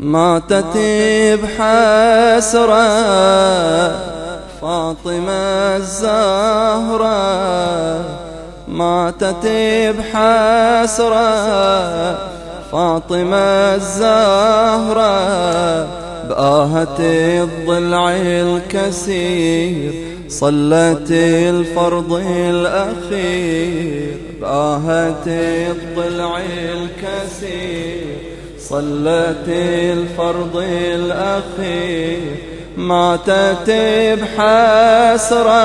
ماتت بحسرة فاطمة الزهرة. ماتت بحسرة فاطمة الزهرة. بآهة الضلع الكسير صلت الفرض الأخير. بآهة الضلع الكسير صلت الفرض الأخير ماتت بحسرة.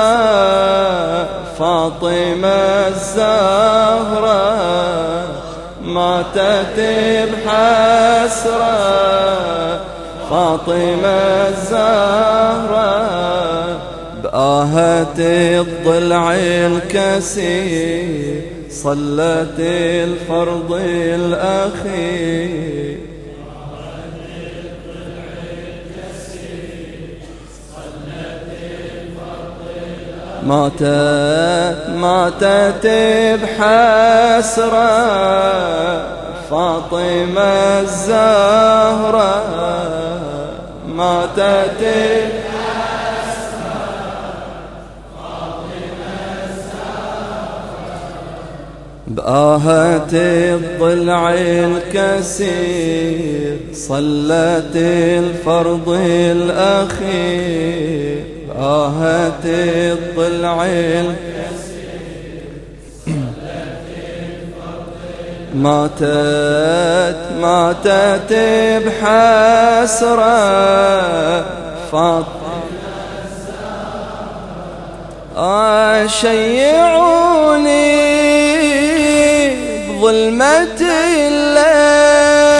فاطمة الزهرة ماتت بحسرة. فاطمة الزهرة بآهة الضلع الكسير صلت الفرض الأخير. ماتت ماتت بحسرة. فاطمة الزهرة ماتت بآهة الضلع الكسير صلت الفرض الأخير. آهت الضلع ماتت ماتت بحسرة. فاطمة آه شيعوني. بظلمة الليل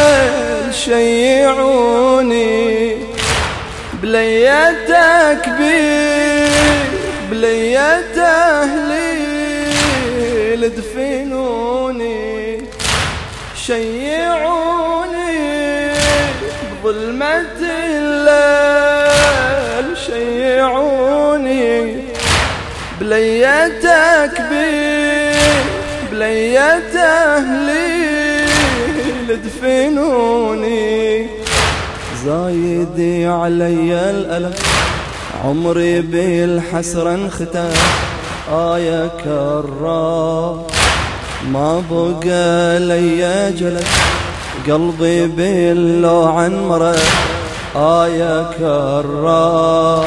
شيعوني بليتك بي بليت أهلي لدفنوني شيعوني بظلمة الليل شيعوني بليتك بي بليت أهلي لدفنوني. زايدي علي الألم عمري بالحسرة انختم آية كرار ما بقى لي جلد. قلبي باللوعن مرض. آية كرار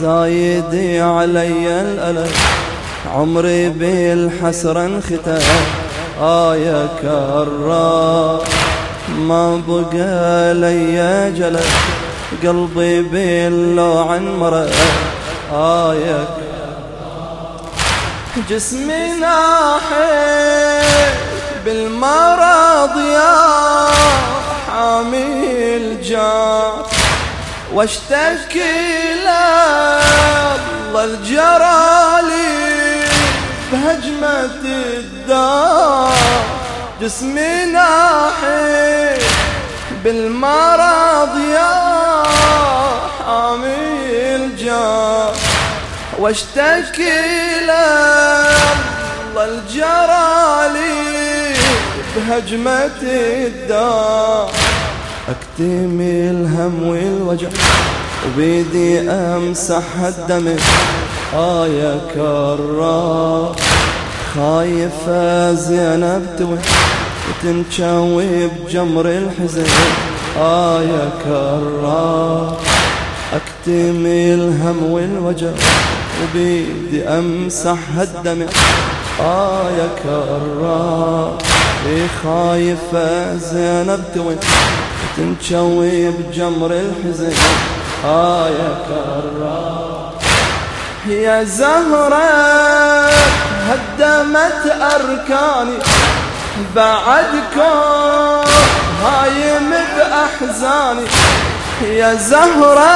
زايدي علي الألم. عمري بالحسرة انختم آية كرار ما بقى لي جلد قلبي باللوعن مرض آيك جسمي ناحي بالمرض يا حامي الجار واشتكي الله الجرالي بهجمة الدار جسمي ناحي بالمرض يا حامي الجار. واشتكي الله الجرالي بهجمة الدار. اكتم الهم والوجع. وبيدي أمسح الدم. آية كرار خايفة زينب توي وتنشوي بجمر الحزن. آية كرار أكتم الهم والوجع. وبيدي أمسح الدمع آية كرار خايفة زينب توي تنشوي بجمر الحزن. آية كرار يا زهرة هدمت أركاني. بعدكم هايم بأحزاني يا زهرة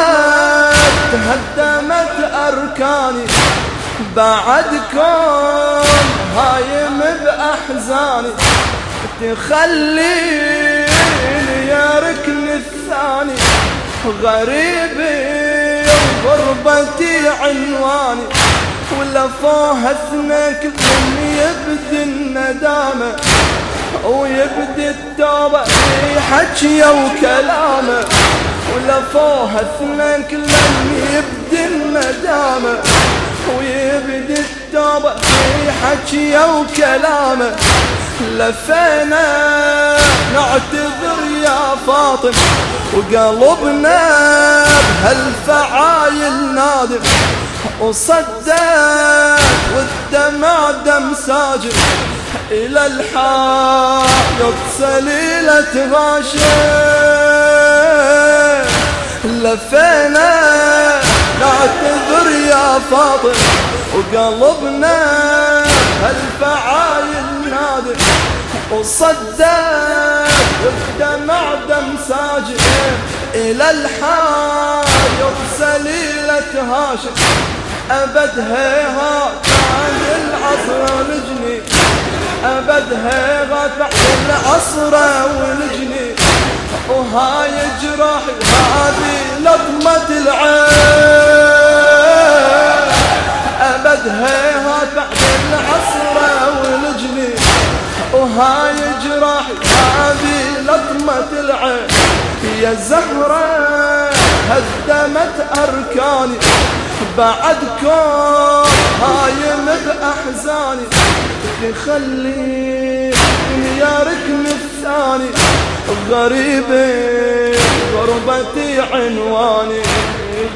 هدمت أركاني. بعدكم هايم بأحزاني تخليني يا ركن الثاني. غريبي غربتي عنواني. ولا فوهتنا كل يبدي الندامة ويبدي التوبة في حكيه وكلامة. ولفوها اثنين كلهم يبدي الندامة ويبدي التوبة في حكيه وكلامه لفينا نعتذر يا فاطم. وقلبنا بهالفعايل نادم وصدق والدمع دم ساجد إلى الحائط سليلة غاشة لفينا نعتذر يا فاطم. وقلبنا هالفعايل نادر وصدق والدمع دم ساجد إلى الحائط سليلة هاشم. أبد هيهات بعد العصر ونجني أبد هيهات بعد العصر ونجني وهاي جراحي هذه لطمة العين. أبد بعد العصر ونجني وهاي جراحي هذه لطمة العين. يا زهرة هدمت أركاني. بعدكم هايم بأحزاني تخلي يا ركن الثاني. غريبة غربتي عنواني.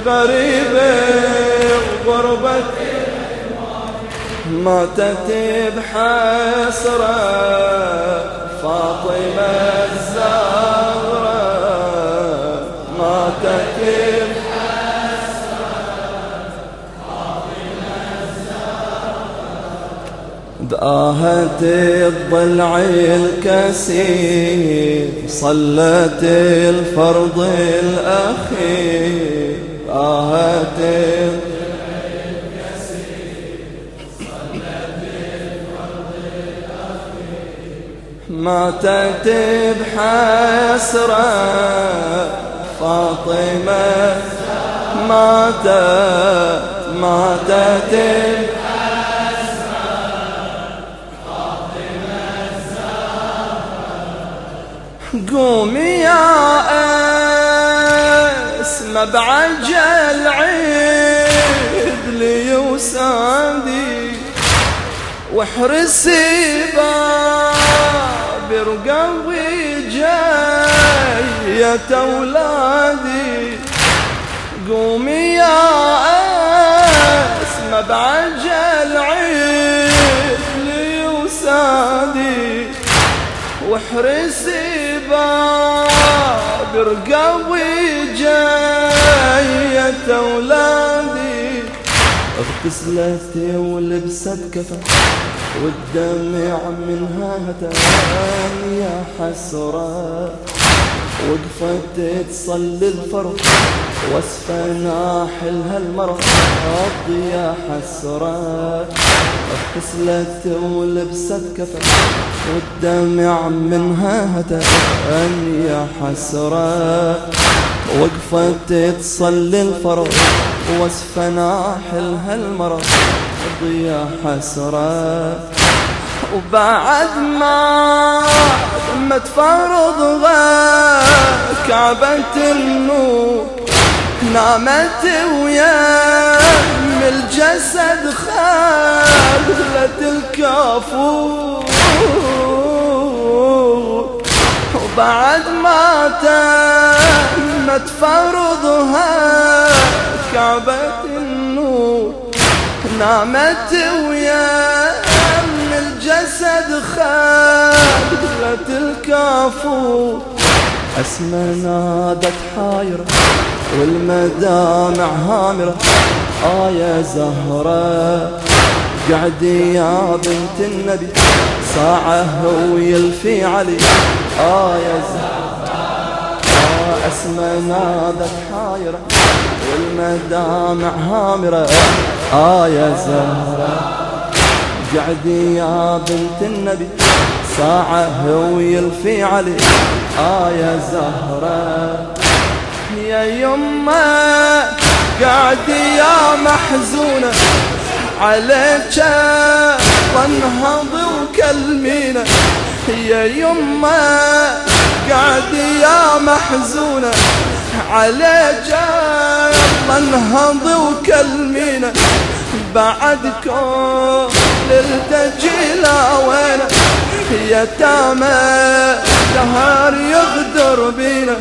غريبة غربتي ماتت بحسرة فاطمة الزهرة ماتت دآهت الضلع الكسير صلت الفرض الأخير دآهت ماتت بحسرة فاطمة ماتت ماتت. بحسرة فاطمة قومي يا اسم بعجل عيد لي وساندي واحرسي باب. برقوي جاية أولادي. قومي يا اسم بعجل عيد لي وسادي واحرسي باب رقوي جاية أولادي. اغتسلت ولبست كفن والدمع منها هتان يا حسرة. وقفت تصلي الفرض وصفة ناحل هالمرض يا حسرة اغتسلت ولبست كفن والدمع منها هتان يا حسرة وقفت تصلي الفرض وصفة ناحل هالمرض يا حسرة وبعد ما تمت فرضها كعبة النور نامت ويا الجسد خالت الكافور وبعد ما تمت فرضها كعبة النور نامت ويا خالت الكافور أسمى نادت حايرة والمدامع هامرة. آه يا زهرة قعدي يا بنت النبي. ساعة هو يلفي علي آه يا زهرة آه أسمى نادت حايرة والمدامع هامرة. آه يا زهرة. قعدي يا بنت النبي ساعة هو يلفي علي آه يا زهرة. يا يمه قعدي يا محزونة عليك تنهض وكلمينا يا يمه قاعد يا محزونة على جاب انهض وكلمينا بعد التجيلة وين؟ يتامى دهر يغدر بينا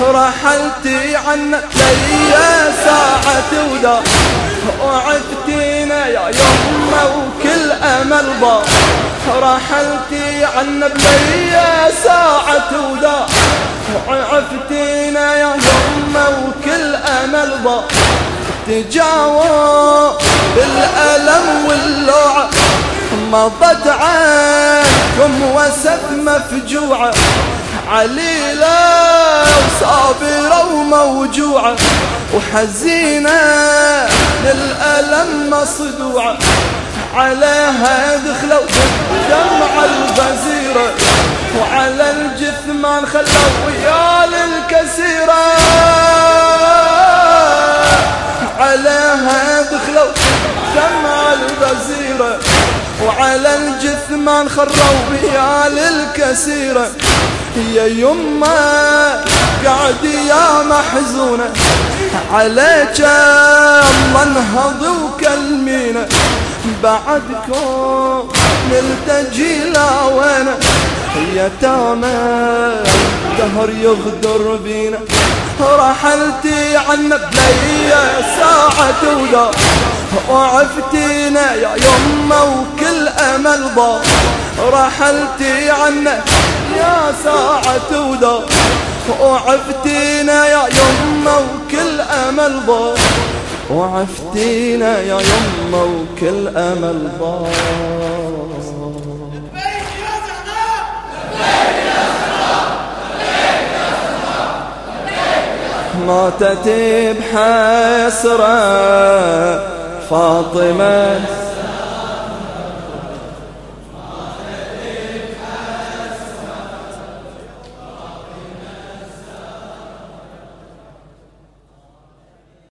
رحلتي عنا لي ساعة ودا. وعفتينا يا يمه وكل أمل با رحلتي عنا بلي ساعة ودا. وعفتينا يا يمه وكل أمل با تجاوب بالألم واللوعة مضت عنكم وسب مفجوعة عليلة وصابرة وموجوعة وحزينة للألم مصدوعة عليها دخلوا دمع الغزيرة وعلى الجثمان خلوا ويا الكسيرة عليها دخلوا دمع الغزيرة وعلى الجثمان خروا بيال الكسيرة يا يما قاعد يا محزونة عليك الله انهض وكلمينا. بعدكم نلتجي وين يتامى دهر يغدر بينا. رحلتي عنا بلي ساعة ودا وعفتينا يا يمه وكل أمل ضاع رحلتي عنا يا ساعة ودا وعفتينا يا يمه وكل أمل ضاع وعفتينا يا يمه وكل أمل ضاع ماتت بحسرة. فاطمة